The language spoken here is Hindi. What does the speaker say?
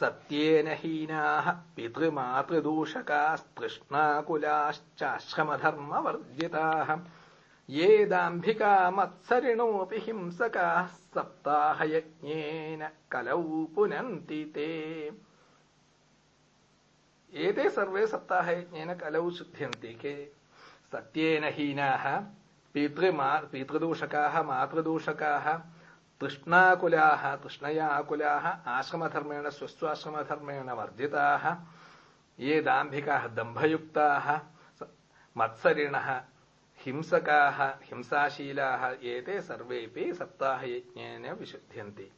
सत्येन हीनाः पितृमातृदूषकास्तृष्णाकुलाश्चाश्रमधर्मवर्जिताः। ये दाम्भिका मत्सरिणोऽपि हिंसकाः सप्ताहयज्ञेन कलौ पुनन्ति ते। एते सर्वे सप्ताहयज्ञेन कलौ शुध्यन्ति के? सत्येन हीनाः पितृमा, पितृदूषकाः, मातृदूषकाः ತೃಷ್ಣಾಕುಲಾಹ ತೃಷ್ಣಯಾ ಆಕುಲಾಹ ಆಶ್ರಮಧರ್ಮೇಣ ಸ್ವಸ್ವಾಶ್ರಮಧರ್ಮೇಣ ವರ್ಜಿತಾಹ, ಯೇ ದಾಂಭಿಕಾಹ ದಂಭಯುಕ್ತ ಮತ್ಸರಿಣ ಹಿಂಸಕಾ ಹಿಂಸಾಶೀಲಾ ಎೇ ಸರ್ವೇಪಿ ಸಪ್ತಾಹಯಜ್ಞೇನ ವಿಶುದ್ಧಂತಿ